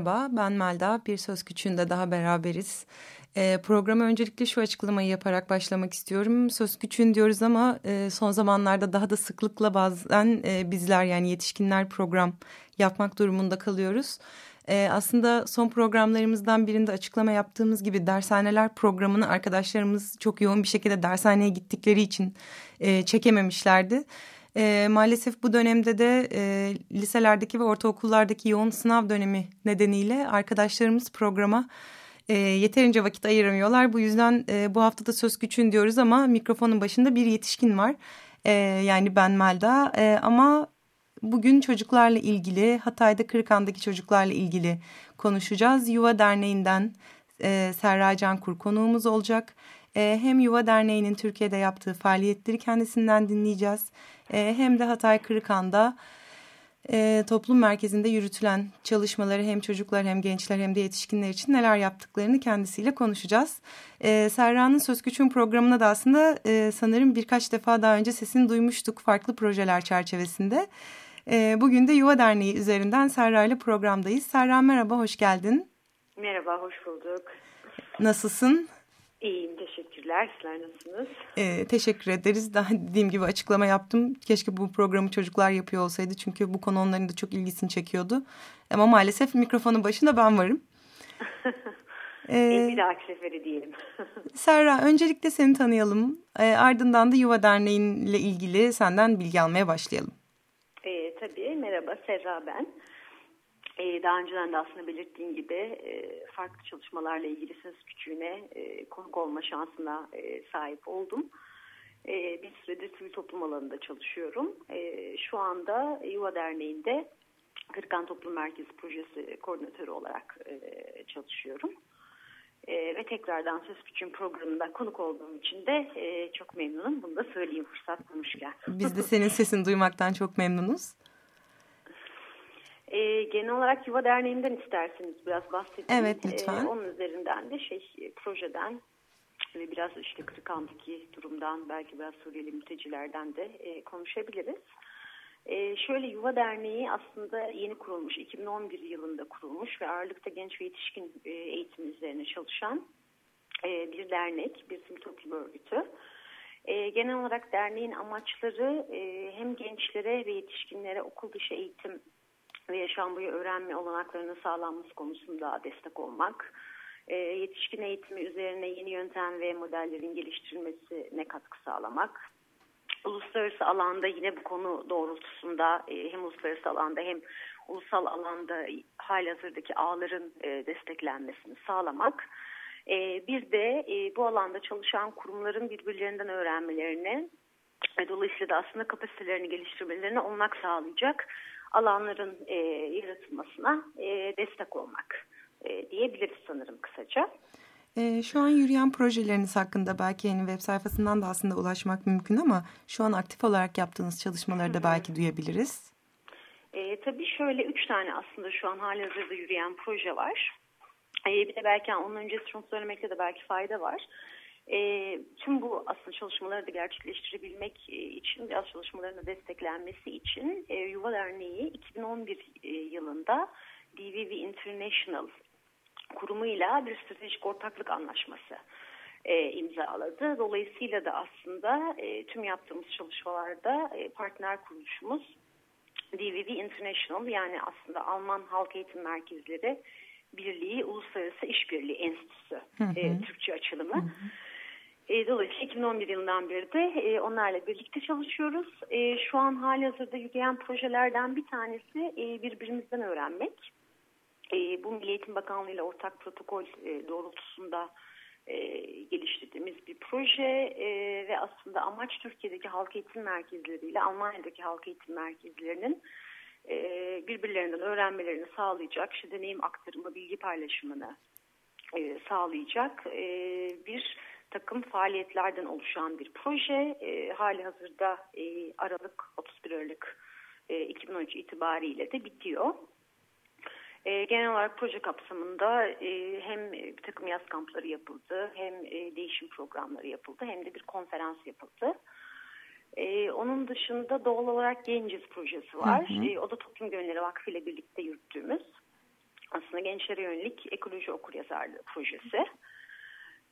Merhaba, ben Melda. Bir Söz Küçüğünde daha beraberiz. E, programa öncelikle şu açıklamayı yaparak başlamak istiyorum. Söz Küçüğün diyoruz ama e, son zamanlarda daha da sıklıkla bazen e, bizler yani yetişkinler program yapmak durumunda kalıyoruz. E, aslında son programlarımızdan birinde açıklama yaptığımız gibi dershaneler programını arkadaşlarımız çok yoğun bir şekilde dershaneye gittikleri için e, çekememişlerdi. E, maalesef bu dönemde de e, liselerdeki ve ortaokullardaki yoğun sınav dönemi nedeniyle arkadaşlarımız programa e, yeterince vakit ayıramıyorlar. Bu yüzden e, bu haftada söz güçün diyoruz ama mikrofonun başında bir yetişkin var. E, yani ben Melda e, ama bugün çocuklarla ilgili Hatay'da Kırıkan'daki çocuklarla ilgili konuşacağız. Yuva Derneği'nden e, Serra Cankur konuğumuz olacak. E, hem Yuva Derneği'nin Türkiye'de yaptığı faaliyetleri kendisinden dinleyeceğiz. E, hem de Hatay Kırıkan'da e, toplum merkezinde yürütülen çalışmaları hem çocuklar hem gençler hem de yetişkinler için neler yaptıklarını kendisiyle konuşacağız. E, Serra'nın Söz Küçüğün programına da aslında e, sanırım birkaç defa daha önce sesini duymuştuk farklı projeler çerçevesinde. E, bugün de Yuva Derneği üzerinden Serra ile programdayız. Serra merhaba, hoş geldin. Merhaba, hoş bulduk. Nasılsın? İyiyim, teşekkürler. Sizler nasılsınız? Ee, teşekkür ederiz. Daha dediğim gibi açıklama yaptım. Keşke bu programı çocuklar yapıyor olsaydı. Çünkü bu konu onların da çok ilgisini çekiyordu. Ama maalesef mikrofonun başında ben varım. ee, bir dahaki seferi diyelim. Serra, öncelikle seni tanıyalım. Ee, ardından da Yuva Derneği'yle ilgili senden bilgi almaya başlayalım. Ee, tabii, merhaba Serra ben. Ee, daha önceden de aslında belirttiğim gibi e, farklı çalışmalarla ilgili söz küçüğüne e, konuk olma şansına e, sahip oldum. Bir süredir sivil toplum alanında çalışıyorum. Şu anda Yuva Derneği'nde Kırıkan Toplum Merkezi Projesi koordinatörü olarak çalışıyorum. Ve tekrardan Söz Küçüğün programında konuk olduğum için de çok memnunum. Bunu da söyleyeyim fırsat bulmuşken. Biz de senin sesini duymaktan çok memnunuz. E, genel olarak Yuva Derneği'nden isterseniz biraz bahsedeyim. Evet lütfen. E, onun üzerinden de şey projeden ve biraz işte Kırıkan'daki durumdan belki biraz Suriyeli mültecilerden de e, konuşabiliriz. E, şöyle Yuva Derneği aslında yeni kurulmuş, 2011 yılında kurulmuş ve ağırlıkta genç ve yetişkin e, eğitim üzerine çalışan e, bir dernek, bir sivil toplum örgütü. E, genel olarak derneğin amaçları e, hem gençlere ve yetişkinlere okul dışı eğitim ve yaşam boyu öğrenme olanaklarının sağlanması konusunda destek olmak, e, yetişkin eğitimi üzerine yeni yöntem ve modellerin geliştirilmesine katkı sağlamak, uluslararası alanda yine bu konu doğrultusunda e, hem uluslararası alanda hem ulusal alanda halihazırdaki ağların e, desteklenmesini sağlamak, e, bir de e, bu alanda çalışan kurumların birbirlerinden öğrenmelerini ve dolayısıyla da aslında kapasitelerini geliştirmelerine olanak sağlayacak alanların e, yaratılmasına e, destek olmak e, diyebiliriz sanırım kısaca. E, şu an yürüyen projeleriniz hakkında belki yani web sayfasından da aslında ulaşmak mümkün ama şu an aktif olarak yaptığınız çalışmaları da belki duyabiliriz. E, tabii şöyle üç tane aslında şu an hali hazırda yürüyen proje var. E, bir de belki onun öncesi şunu söylemekte de belki fayda var. E, tüm bu aslında çalışmaları da gerçekleştirebilmek e, için, biraz çalışmalarına desteklenmesi için e, Yuva Derneği 2011 e, yılında DVV International kurumuyla bir stratejik ortaklık anlaşması e, imzaladı. Dolayısıyla da aslında e, tüm yaptığımız çalışmalarda e, partner kuruluşumuz DVV International yani aslında Alman Halk Eğitim Merkezleri Birliği Uluslararası İşbirliği Enstitüsü E, Türkçe açılımı. Hı hı. Dolayısıyla 2011 yılından beri de e, onlarla birlikte çalışıyoruz. E, şu an hali hazırda yürüyen projelerden bir tanesi e, birbirimizden öğrenmek. Bu Milli Eğitim Bakanlığı ile ortak protokol doğrultusunda geliştirdiğimiz bir proje ve aslında amaç Türkiye'deki halk eğitim merkezleriyle Almanya'daki halk eğitim merkezlerinin birbirlerinden öğrenmelerini sağlayacak, işte deneyim aktarımı, bilgi paylaşımını sağlayacak e, bir takım faaliyetlerden oluşan bir proje. E, hali hazırda e, Aralık 31 Aralık e, 2013 itibariyle de bitiyor. E, genel olarak proje kapsamında e, hem bir takım yaz kampları yapıldı, hem e, değişim programları yapıldı, hem de bir konferans yapıldı. E, onun dışında doğal olarak Genciz projesi var. Hı hı. E, o da Toplum Gönülleri Vakfı ile birlikte yürüttüğümüz aslında gençlere yönelik ekoloji okuryazarlığı projesi.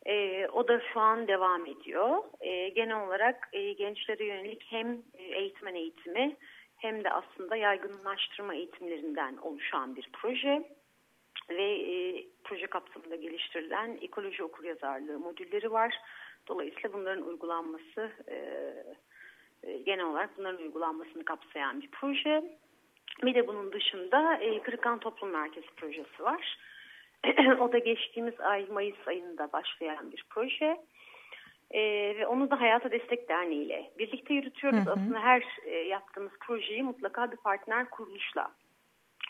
E, o da şu an devam ediyor. E, genel olarak e, gençlere yönelik hem eğitmen eğitimi hem de aslında yaygınlaştırma eğitimlerinden oluşan bir proje ve e, proje kapsamında geliştirilen ekoloji okuryazarlığı modülleri var. Dolayısıyla bunların uygulanması e, e, genel olarak bunların uygulanmasını kapsayan bir proje. Bir de bunun dışında e, Kırıkan Toplum Merkezi projesi var. O da geçtiğimiz ay Mayıs ayında başlayan bir proje. E, ve onu da Hayata Destek Derneği ile birlikte yürütüyoruz. Hı hı. Aslında her e, yaptığımız projeyi mutlaka bir partner kuruluşla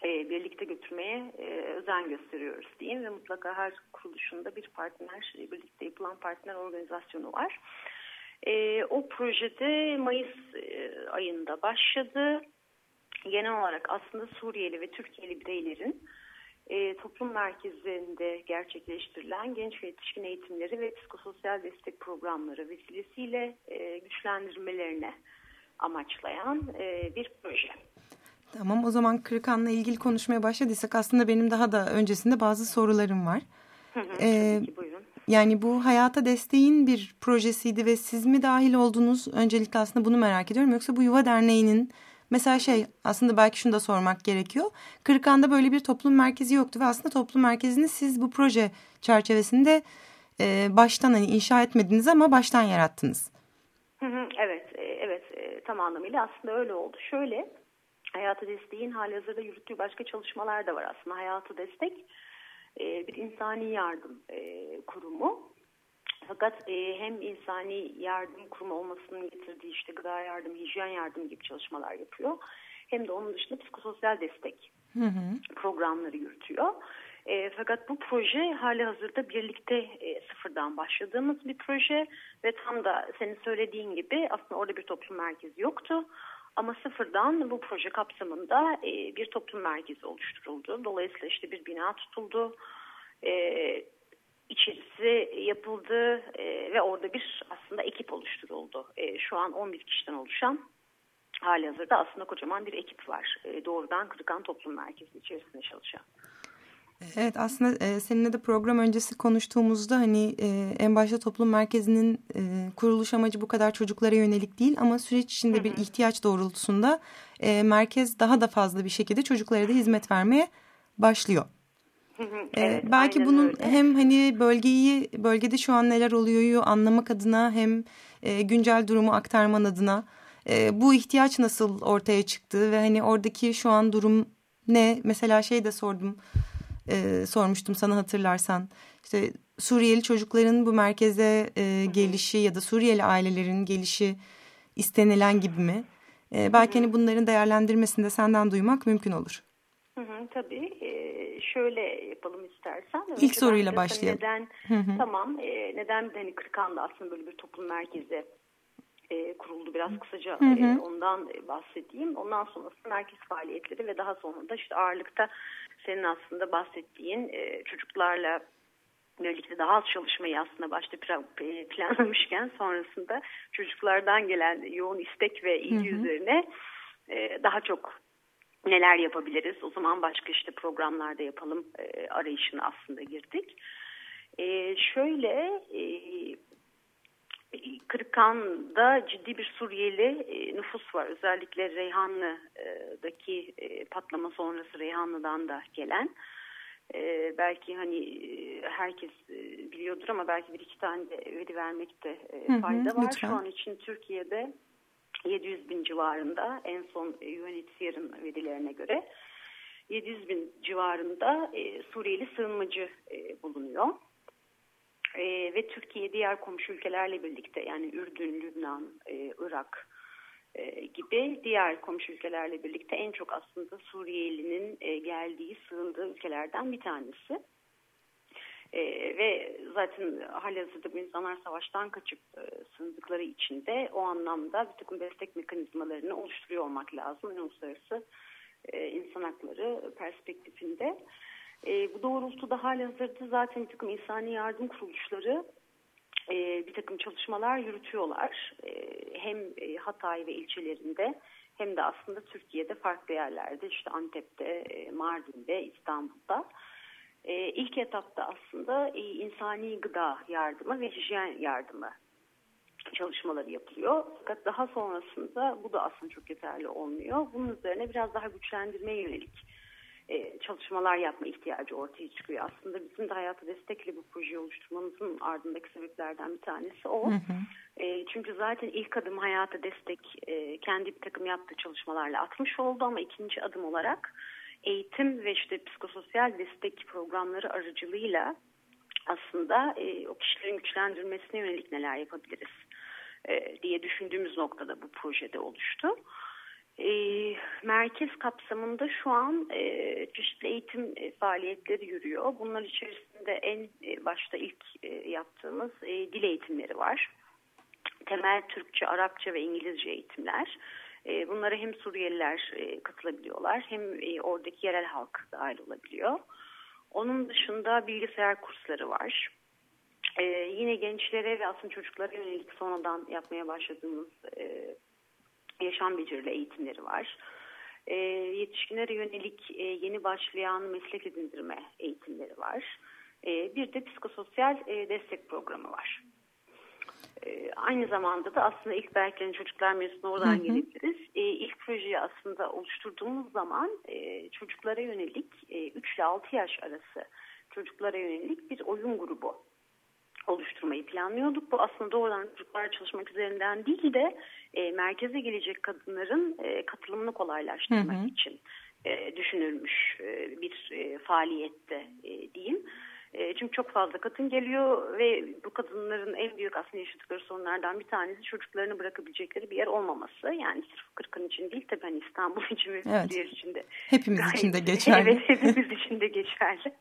e, birlikte götürmeye e, özen gösteriyoruz diyeyim ve mutlaka her kuruluşunda bir partner, e, birlikte yapılan partner organizasyonu var. E, o projede Mayıs e, ayında başladı. Genel olarak aslında Suriyeli ve Türkiye'li bireylerin e, toplum merkezinde gerçekleştirilen genç ve yetişkin eğitimleri ve psikososyal destek programları vesilesiyle e, güçlendirmelerine amaçlayan e, bir proje. Tamam o zaman Kırıkan'la ilgili konuşmaya başladıysak aslında benim daha da öncesinde bazı sorularım var. Hı hı, ee, ki, buyurun. Yani bu hayata desteğin bir projesiydi ve siz mi dahil oldunuz? Öncelikle aslında bunu merak ediyorum. Yoksa bu Yuva Derneği'nin Mesela şey aslında belki şunu da sormak gerekiyor. Kırıkan'da böyle bir toplum merkezi yoktu ve aslında toplum merkezini siz bu proje çerçevesinde e, baştan hani inşa etmediniz ama baştan yarattınız. evet, e, evet e, tam anlamıyla aslında öyle oldu. Şöyle Hayatı Destek'in hali hazırda yürüttüğü başka çalışmalar da var aslında. Hayatı Destek e, bir insani yardım kurumu. Fakat e, hem insani yardım kurumu olmasının getirdiği işte gıda yardım, hijyen yardım gibi çalışmalar yapıyor. Hem de onun dışında psikososyal destek hı hı. programları yürütüyor. E, fakat bu proje hali hazırda birlikte e, sıfırdan başladığımız bir proje ve tam da senin söylediğin gibi aslında orada bir toplum merkezi yoktu. Ama sıfırdan bu proje kapsamında e, bir toplum merkezi oluşturuldu. Dolayısıyla işte bir bina tutuldu. E, içerisi yapıldı e, ve orada bir aslında ekip oluşturuldu. E, şu an 11 kişiden oluşan hali hazırda aslında kocaman bir ekip var. E, doğrudan Kırıkan Toplum Merkezi içerisinde çalışan. Evet aslında e, seninle de program öncesi konuştuğumuzda hani e, en başta toplum merkezinin e, kuruluş amacı bu kadar çocuklara yönelik değil ama süreç içinde bir ihtiyaç doğrultusunda e, merkez daha da fazla bir şekilde çocuklara da hizmet vermeye başlıyor. Evet, belki bunun öyle. hem hani bölgeyi bölgede şu an neler oluyor anlamak adına hem e, güncel durumu aktarman adına e, bu ihtiyaç nasıl ortaya çıktı ve hani oradaki şu an durum ne mesela şey de sordum e, sormuştum sana hatırlarsan işte Suriyeli çocukların bu merkeze e, gelişi ya da Suriyeli ailelerin gelişi istenilen gibi mi? E, belki hani bunların değerlendirmesini de senden duymak mümkün olur. Hı hı, tabii. Ee, şöyle yapalım istersen. İlk soruyla başlayalım. Neden, hı hı. Tamam. E, neden hani Kırıkan'da aslında böyle bir toplum merkezi e, kuruldu. Biraz kısaca hı hı. E, ondan bahsedeyim. Ondan sonrası merkez faaliyetleri ve daha sonra da işte ağırlıkta senin aslında bahsettiğin e, çocuklarla birlikte daha az çalışmayı aslında başta planlamışken sonrasında çocuklardan gelen yoğun istek ve ilgi hı hı. üzerine e, daha çok neler yapabiliriz? O zaman başka işte programlarda yapalım e, arayışına aslında girdik. E, şöyle e, Kırıkan'da ciddi bir Suriyeli e, nüfus var. Özellikle Reyhanlı'daki e, patlama sonrası Reyhanlı'dan da gelen. E, belki hani e, herkes e, biliyordur ama belki bir iki tane de veri vermekte e, fayda var. Lütfen. Şu an için Türkiye'de 700 bin civarında en son UNHCR'ın verilerine göre 700 bin civarında e, Suriyeli sığınmacı e, bulunuyor. E, ve Türkiye diğer komşu ülkelerle birlikte yani Ürdün, Lübnan, e, Irak e, gibi diğer komşu ülkelerle birlikte en çok aslında Suriyelinin e, geldiği, sığındığı ülkelerden bir tanesi. E, ve zaten halihazırda bu insanlar savaştan kaçıp e, sığındıkları için de o anlamda bir takım destek mekanizmalarını oluşturuyor olmak lazım. Uluslararası e, insan hakları perspektifinde. E, bu doğrultuda halihazırda zaten bir takım insani yardım kuruluşları e, bir takım çalışmalar yürütüyorlar. E, hem e, Hatay ve ilçelerinde hem de aslında Türkiye'de farklı yerlerde işte Antep'te, e, Mardin'de, İstanbul'da. E, ilk etapta aslında e, insani gıda yardımı ve hijyen yardımı çalışmaları yapılıyor. Fakat daha sonrasında bu da aslında çok yeterli olmuyor. Bunun üzerine biraz daha güçlendirmeye yönelik e, çalışmalar yapma ihtiyacı ortaya çıkıyor. Aslında bizim de hayata destekle bu projeyi oluşturmamızın ardındaki sebeplerden bir tanesi o. Hı hı. E, çünkü zaten ilk adım hayata destek e, kendi bir takım yaptığı çalışmalarla atmış oldu ama ikinci adım olarak eğitim ve işte psikososyal destek programları aracılığıyla aslında e, o kişilerin güçlendirmesine yönelik neler yapabiliriz e, diye düşündüğümüz noktada bu projede oluştu. E, merkez kapsamında şu an e, çeşitli eğitim e, faaliyetleri yürüyor. Bunlar içerisinde en e, başta ilk e, yaptığımız e, dil eğitimleri var. Temel Türkçe, Arapça ve İngilizce eğitimler. E, bunlara hem Suriyeliler e, katılabiliyorlar hem e, oradaki yerel halk dahil olabiliyor. Onun dışında bilgisayar kursları var. Yine gençlere ve aslında çocuklara yönelik sonradan yapmaya başladığımız e, yaşam becerileri eğitimleri var. Yetişkinlere yönelik yeni başlayan meslek edindirme eğitimleri var. Bir de psikososyal destek programı var. E, aynı zamanda da aslında ilk belki çocuklar mevzusuna oradan hı hı. gelebiliriz. E, ilk projeyi aslında oluşturduğumuz zaman e, çocuklara yönelik e, 3 ile 6 yaş arası çocuklara yönelik bir oyun grubu oluşturmayı planlıyorduk. Bu aslında doğrudan çocuklar çalışmak üzerinden değil de e, merkeze gelecek kadınların e, katılımını kolaylaştırmak hı hı. için e, düşünülmüş e, bir e, faaliyette e, diyeyim. E, çünkü çok fazla kadın geliyor ve bu kadınların en büyük aslında yaşadıkları sorunlardan bir tanesi çocuklarını bırakabilecekleri bir yer olmaması. Yani sırf Kırkın için değil tabii hani İstanbul için ve evet. diğer için de. Hepimiz gayet, için de geçerli. Evet hepimiz için de geçerli.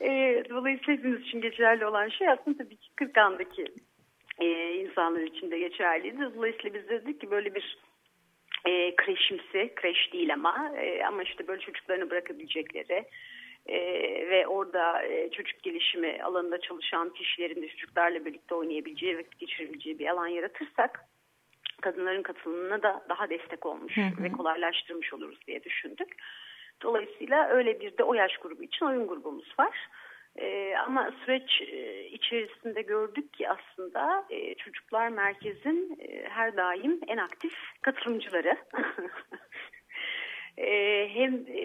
e, dolayısıyla hepimiz için geçerli olan şey aslında tabii ki Kırkan'daki e, insanlar için de geçerliydi. Dolayısıyla biz dedik ki böyle bir e, kreşimsi, kreş değil ama e, ama işte böyle çocuklarını bırakabilecekleri e, ve orada e, çocuk gelişimi alanında çalışan kişilerin de çocuklarla birlikte oynayabileceği, vakit geçirebileceği bir alan yaratırsak kadınların katılımına da daha destek olmuş hı hı. ve kolaylaştırmış oluruz diye düşündük. Dolayısıyla öyle bir de o yaş grubu için oyun grubumuz var. ee, ama süreç e, içerisinde gördük ki aslında e, çocuklar merkezin e, her daim en aktif katılımcıları. e, hem e,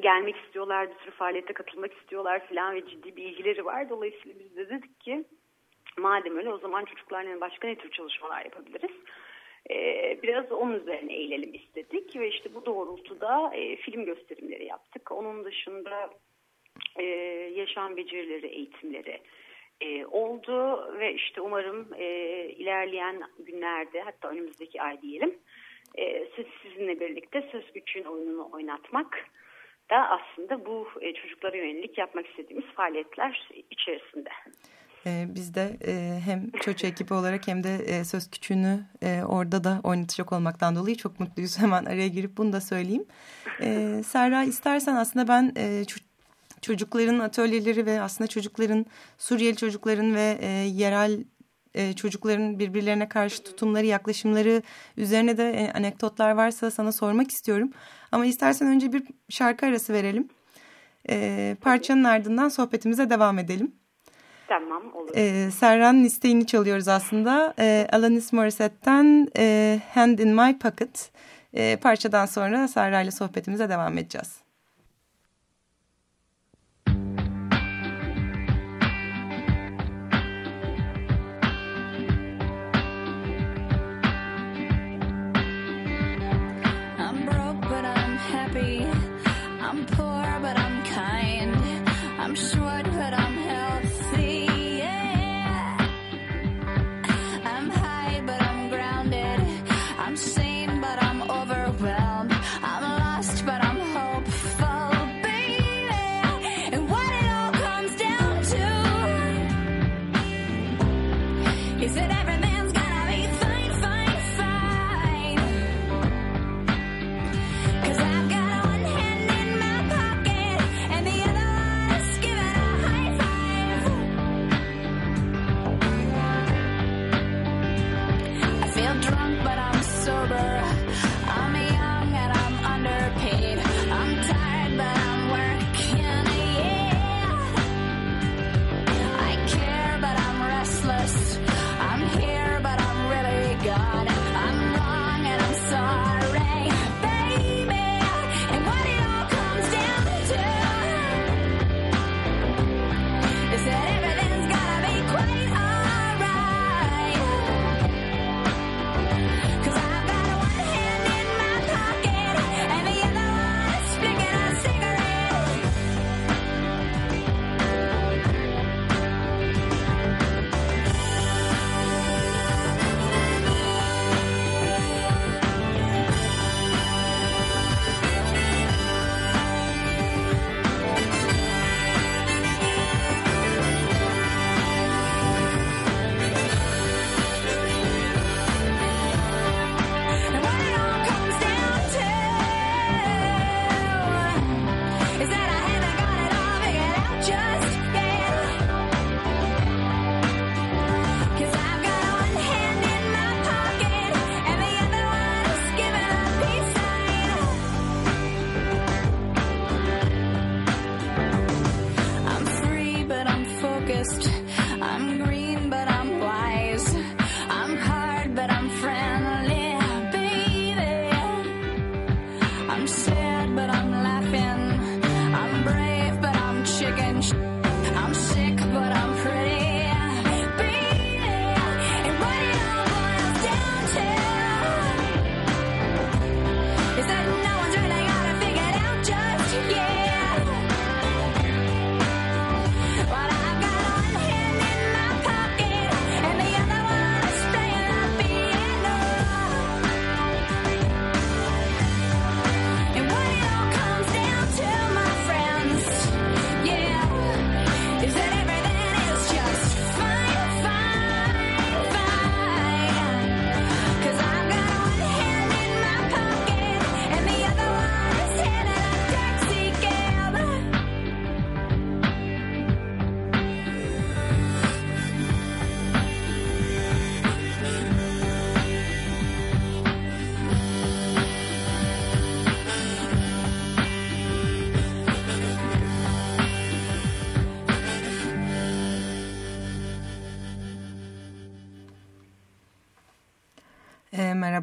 gelmek istiyorlar, bir sürü faaliyete katılmak istiyorlar filan ve ciddi bir ilgileri var. Dolayısıyla biz de dedik ki madem öyle o zaman çocuklarla başka ne tür çalışmalar yapabiliriz? Ee, biraz onun üzerine eğilelim istedik ve işte bu doğrultuda e, film gösterimleri yaptık. Onun dışında e, yaşam becerileri eğitimleri e, oldu ve işte umarım ilerleyen günlerde hatta önümüzdeki ay diyelim siz sizinle birlikte söz güçün oyununu oynatmak da aslında bu e, çocuklara yönelik yapmak istediğimiz faaliyetler içerisinde. Ee, biz de e, hem Çoçu ekibi olarak hem de e, Söz Küçüğünü e, orada da oynatacak olmaktan dolayı çok mutluyuz. Hemen araya girip bunu da söyleyeyim. E, Serra istersen aslında ben e, çocukların atölyeleri ve aslında çocukların Suriyeli çocukların ve e, yerel e, çocukların birbirlerine karşı tutumları, yaklaşımları üzerine de e, anekdotlar varsa sana sormak istiyorum. Ama istersen önce bir şarkı arası verelim. E, parçanın ardından sohbetimize devam edelim. Tamam olur. Ee, Serra'nın isteğini çalıyoruz aslında. Ee, Alanis Morissette'den e, Hand in My Pocket. E, parçadan sonra Serra ile sohbetimize devam edeceğiz.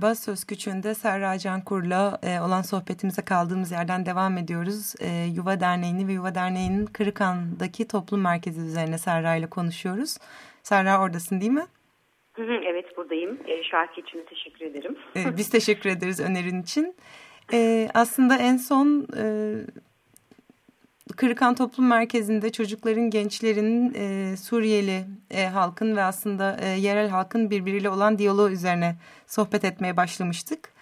Merhaba, Söz Küçüğü'nde Serra Cankur'la e, olan sohbetimize kaldığımız yerden devam ediyoruz. E, Yuva Derneği'ni ve Yuva Derneği'nin Kırıkan'daki toplum merkezi üzerine Serra ile konuşuyoruz. Serra oradasın değil mi? Evet buradayım. E, şarkı için teşekkür ederim. E, biz teşekkür ederiz önerin için. E, aslında en son e, Kırıkan Toplum Merkezi'nde çocukların, gençlerin, e, Suriyeli e, halkın ve aslında e, yerel halkın birbiriyle olan diyaloğu üzerine sohbet etmeye başlamıştık.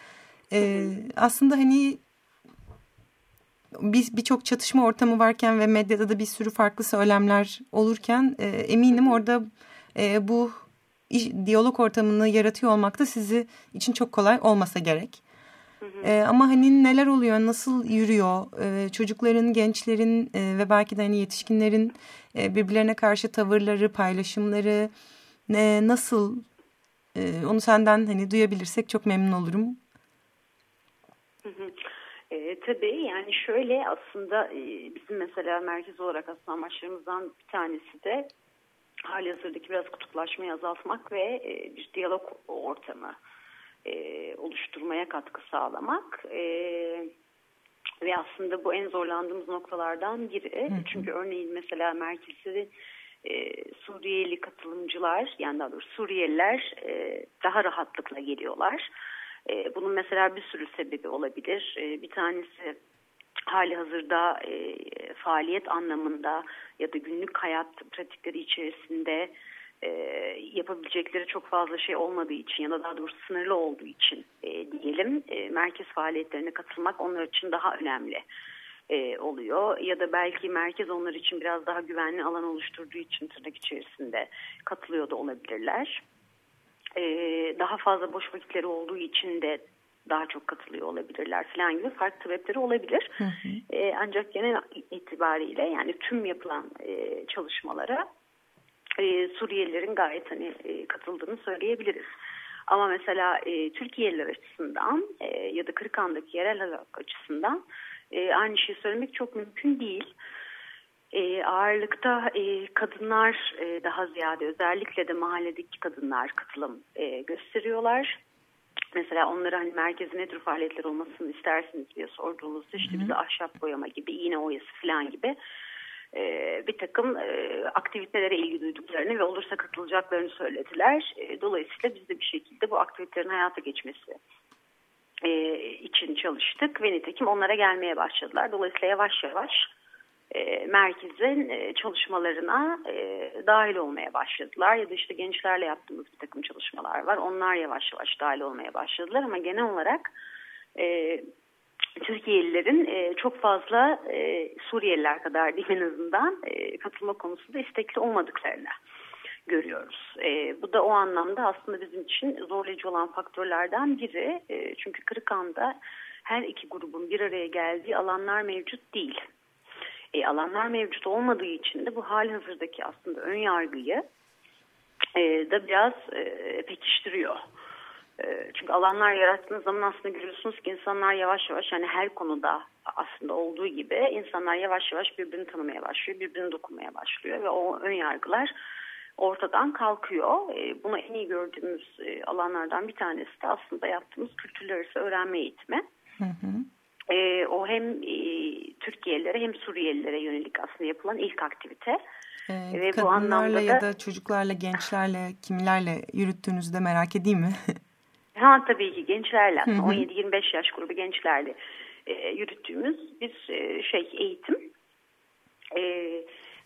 E, aslında hani biz birçok çatışma ortamı varken ve medyada da bir sürü farklı söylemler olurken e, eminim orada e, bu iş, diyalog ortamını yaratıyor olmak da sizi için çok kolay olmasa gerek. E, ama hani neler oluyor, nasıl yürüyor, e, çocukların, gençlerin e, ve belki de hani yetişkinlerin e, birbirlerine karşı tavırları, paylaşımları e, nasıl? E, onu senden hani duyabilirsek çok memnun olurum. E, tabii yani şöyle aslında e, bizim mesela merkez olarak aslında amaçlarımızdan bir tanesi de hali hazırdaki biraz kutuplaşmayı azaltmak ve e, bir diyalog ortamı e, oluşturmaya katkı sağlamak. E, ve aslında bu en zorlandığımız noktalardan biri. Hı hı. Çünkü örneğin mesela merkezi e, Suriyeli katılımcılar yani daha doğrusu Suriyeliler e, daha rahatlıkla geliyorlar. E, bunun mesela bir sürü sebebi olabilir. E, bir tanesi hali hazırda e, faaliyet anlamında ya da günlük hayat pratikleri içerisinde e, yapabilecekleri çok fazla şey olmadığı için ya da daha doğrusu sınırlı olduğu için e, diyelim e, merkez faaliyetlerine katılmak onlar için daha önemli e, oluyor. Ya da belki merkez onlar için biraz daha güvenli alan oluşturduğu için tırnak içerisinde katılıyor da olabilirler. E, daha fazla boş vakitleri olduğu için de daha çok katılıyor olabilirler falan gibi farklı sebepleri olabilir. Hı hı. E, ancak genel itibariyle yani tüm yapılan e, çalışmalara e, Suriyelilerin gayet hani e, katıldığını söyleyebiliriz. Ama mesela e, Türkiye'liler açısından e, ya da Kırıkan'daki yerel halk açısından e, aynı şeyi söylemek çok mümkün değil. E, ağırlıkta e, kadınlar e, daha ziyade özellikle de mahalledeki kadınlar katılım e, gösteriyorlar. Mesela onlara hani merkezi ne tür faaliyetler olmasını istersiniz diye sorduğunuzda işte bize ahşap boyama gibi, iğne oyası falan gibi e, bir takım e, aktivitelere ilgi duyduklarını ve olursa katılacaklarını söylediler. E, dolayısıyla biz de bir şekilde bu aktivitelerin hayata geçmesi e, için çalıştık ve nitekim onlara gelmeye başladılar. Dolayısıyla yavaş yavaş e, merkezin e, çalışmalarına e, dahil olmaya başladılar. Ya da işte gençlerle yaptığımız bir takım çalışmalar var. Onlar yavaş yavaş dahil olmaya başladılar ama genel olarak e, Türkiye'lilerin e, çok fazla e, Suriyeliler kadar değil en azından e, katılma konusunda istekli olmadıklarını görüyoruz. E, bu da o anlamda aslında bizim için zorlayıcı olan faktörlerden biri. E, çünkü Kırıkan'da her iki grubun bir araya geldiği alanlar mevcut değil. E, alanlar mevcut olmadığı için de bu hali hazırdaki aslında ön yargıyı e, da biraz e, pekiştiriyor. Ee, çünkü alanlar yarattığınız zaman aslında görüyorsunuz ki insanlar yavaş yavaş yani her konuda aslında olduğu gibi insanlar yavaş yavaş birbirini tanımaya başlıyor, birbirini dokunmaya başlıyor ve o ön yargılar ortadan kalkıyor. Ee, bunu en iyi gördüğümüz e, alanlardan bir tanesi de aslında yaptığımız kültürler arası öğrenme eğitimi. Hı hı. Ee, o hem e, Türkiye'lilere hem Suriyelilere yönelik aslında yapılan ilk aktivite. Ee, Ve bu anlamda ya da çocuklarla, gençlerle, kimlerle yürüttüğünüzü merak edeyim mi? Ha tabii ki gençlerle 17-25 yaş grubu gençlerle e, yürüttüğümüz bir e, şey eğitim. E,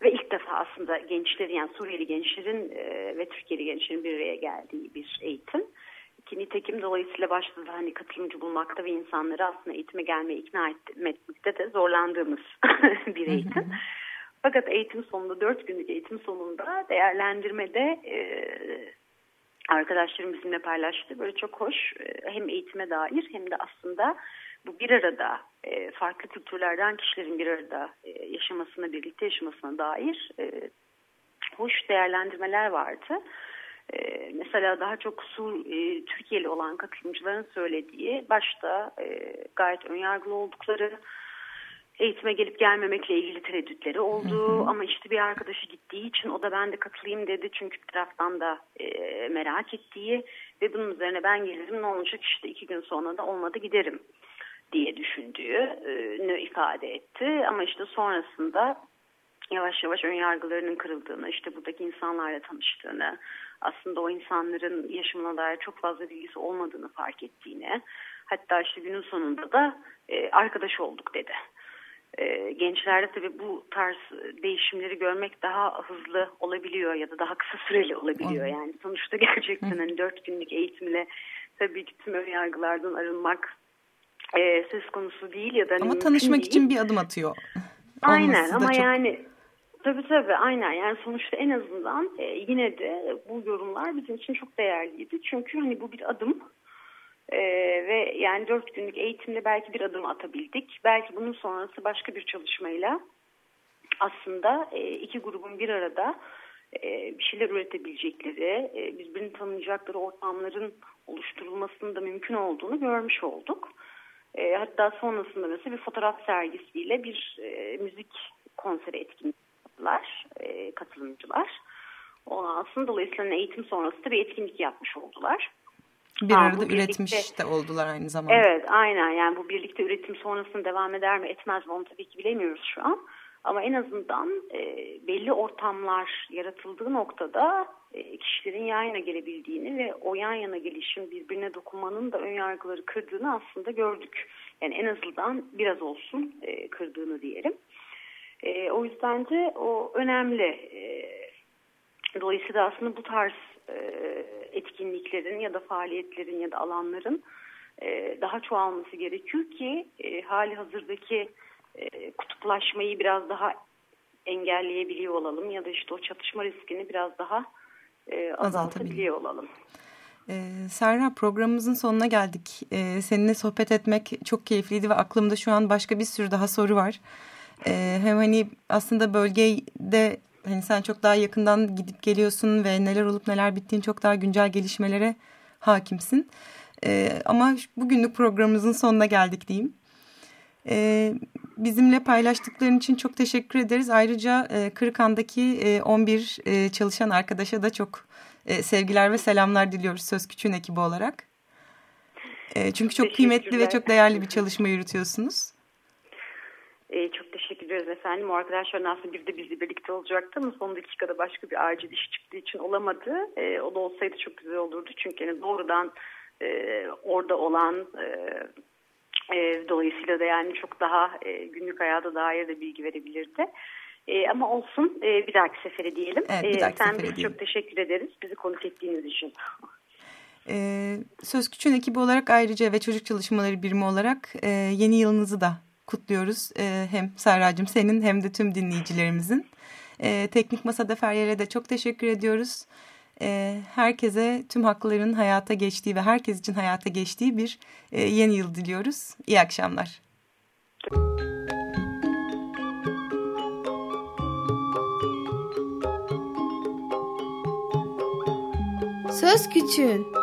ve ilk defa aslında gençlerin yani Suriyeli gençlerin e, ve Türkiye'li gençlerin bir araya geldiği bir eğitim. Ki nitekim dolayısıyla başta da hani katılımcı bulmakta ve insanları aslında eğitime gelmeye ikna etmekte de zorlandığımız bir eğitim. Fakat eğitim sonunda dört günlük eğitim sonunda değerlendirmede e, arkadaşlarım bizimle paylaştı. Böyle çok hoş e, hem eğitime dair hem de aslında bu bir arada e, farklı kültürlerden kişilerin bir arada e, yaşamasına, birlikte yaşamasına dair hoş değerlendirmeler vardı. Mesela daha çok Sur, Türkiye'li olan katılımcıların söylediği başta gayet önyargılı oldukları eğitime gelip gelmemekle ilgili tereddütleri oldu. Hı hı. Ama işte bir arkadaşı gittiği için o da ben de katılayım dedi. Çünkü bir taraftan da e, merak ettiği ve bunun üzerine ben gelirim ne olacak işte iki gün sonra da olmadı giderim diye düşündüğünü ifade etti. Ama işte sonrasında yavaş yavaş ön yargılarının kırıldığını, işte buradaki insanlarla tanıştığını, aslında o insanların yaşamına dair çok fazla bilgisi olmadığını fark ettiğini, hatta işte günün sonunda da e, arkadaş olduk dedi. E, gençlerde tabii bu tarz değişimleri görmek daha hızlı olabiliyor ya da daha kısa süreli olabiliyor. Yani sonuçta gerçekten hani dört günlük eğitimle tabii ki tüm ön yargılardan arınmak e, söz konusu değil ya da ama tanışmak değil. için bir adım atıyor. Aynen ama çok... yani tabii tabii aynen yani sonuçta en azından e, yine de bu yorumlar bizim için çok değerliydi. Çünkü hani bu bir adım e, ve yani dört günlük eğitimle belki bir adım atabildik. Belki bunun sonrası başka bir çalışmayla aslında e, iki grubun bir arada e, bir şeyler üretebilecekleri, e, birbirini tanıyacakları ortamların oluşturulmasının da mümkün olduğunu görmüş olduk. E, hatta sonrasında mesela bir fotoğraf sergisiyle bir e, müzik konseri etkinlikler, e, katılımcılar. Ondan sonra dolayısıyla eğitim sonrası da bir etkinlik yapmış oldular. Bir arada birlikte, üretmiş de oldular aynı zamanda. Evet aynen yani bu birlikte üretim sonrasında devam eder mi etmez mi onu tabii ki bilemiyoruz şu an. Ama en azından e, belli ortamlar yaratıldığı noktada e, kişilerin yan yana gelebildiğini ve o yan yana gelişim birbirine dokunmanın da ön yargıları kırdığını aslında gördük. Yani en azından biraz olsun e, kırdığını diyelim. E, o yüzden de o önemli. E, dolayısıyla aslında bu tarz e, etkinliklerin ya da faaliyetlerin ya da alanların e, daha çoğalması gerekiyor ki e, hali hazırdaki e, kutuplaşmayı biraz daha engelleyebiliyor olalım ya da işte o çatışma riskini biraz daha e, azaltabiliyor olalım. Ee, Serra programımızın sonuna geldik. Ee, seninle sohbet etmek çok keyifliydi ve aklımda şu an başka bir sürü daha soru var. Ee, hem hani aslında bölgede hani sen çok daha yakından gidip geliyorsun ve neler olup neler bittiğin çok daha güncel gelişmelere hakimsin. Ee, ama bugünlük programımızın sonuna geldik diyeyim. Ee, bizimle paylaştıkların için çok teşekkür ederiz. Ayrıca e, Kırıkan'daki e, 11 e, çalışan arkadaşa da çok e, sevgiler ve selamlar diliyoruz Söz Küçüğün ekibi olarak. E, çünkü çok kıymetli ve çok değerli bir çalışma yürütüyorsunuz. E, çok teşekkür ederiz efendim. O arkadaşların aslında bir de bizle birlikte olacaktı ama son dakikada başka bir acil iş çıktığı için olamadı. E, o da olsaydı çok güzel olurdu. Çünkü yani doğrudan e, orada olan e, e, dolayısıyla da yani çok daha e, günlük hayata dair de bilgi verebilirdi. E, ama olsun e, bir dahaki sefere diyelim. Evet, bir e, dahaki e, sen biz çok teşekkür ederiz bizi konuk ettiğiniz için. Ee, Söz Küçüğün ekibi olarak ayrıca ve çocuk çalışmaları birimi olarak e, yeni yılınızı da kutluyoruz. E, hem Serracığım senin hem de tüm dinleyicilerimizin. E, Teknik Masa'da Feryal'e de çok teşekkür ediyoruz. E, herkese tüm hakların hayata geçtiği ve herkes için hayata geçtiği bir e, yeni yıl diliyoruz. İyi akşamlar. Söz Küçüğün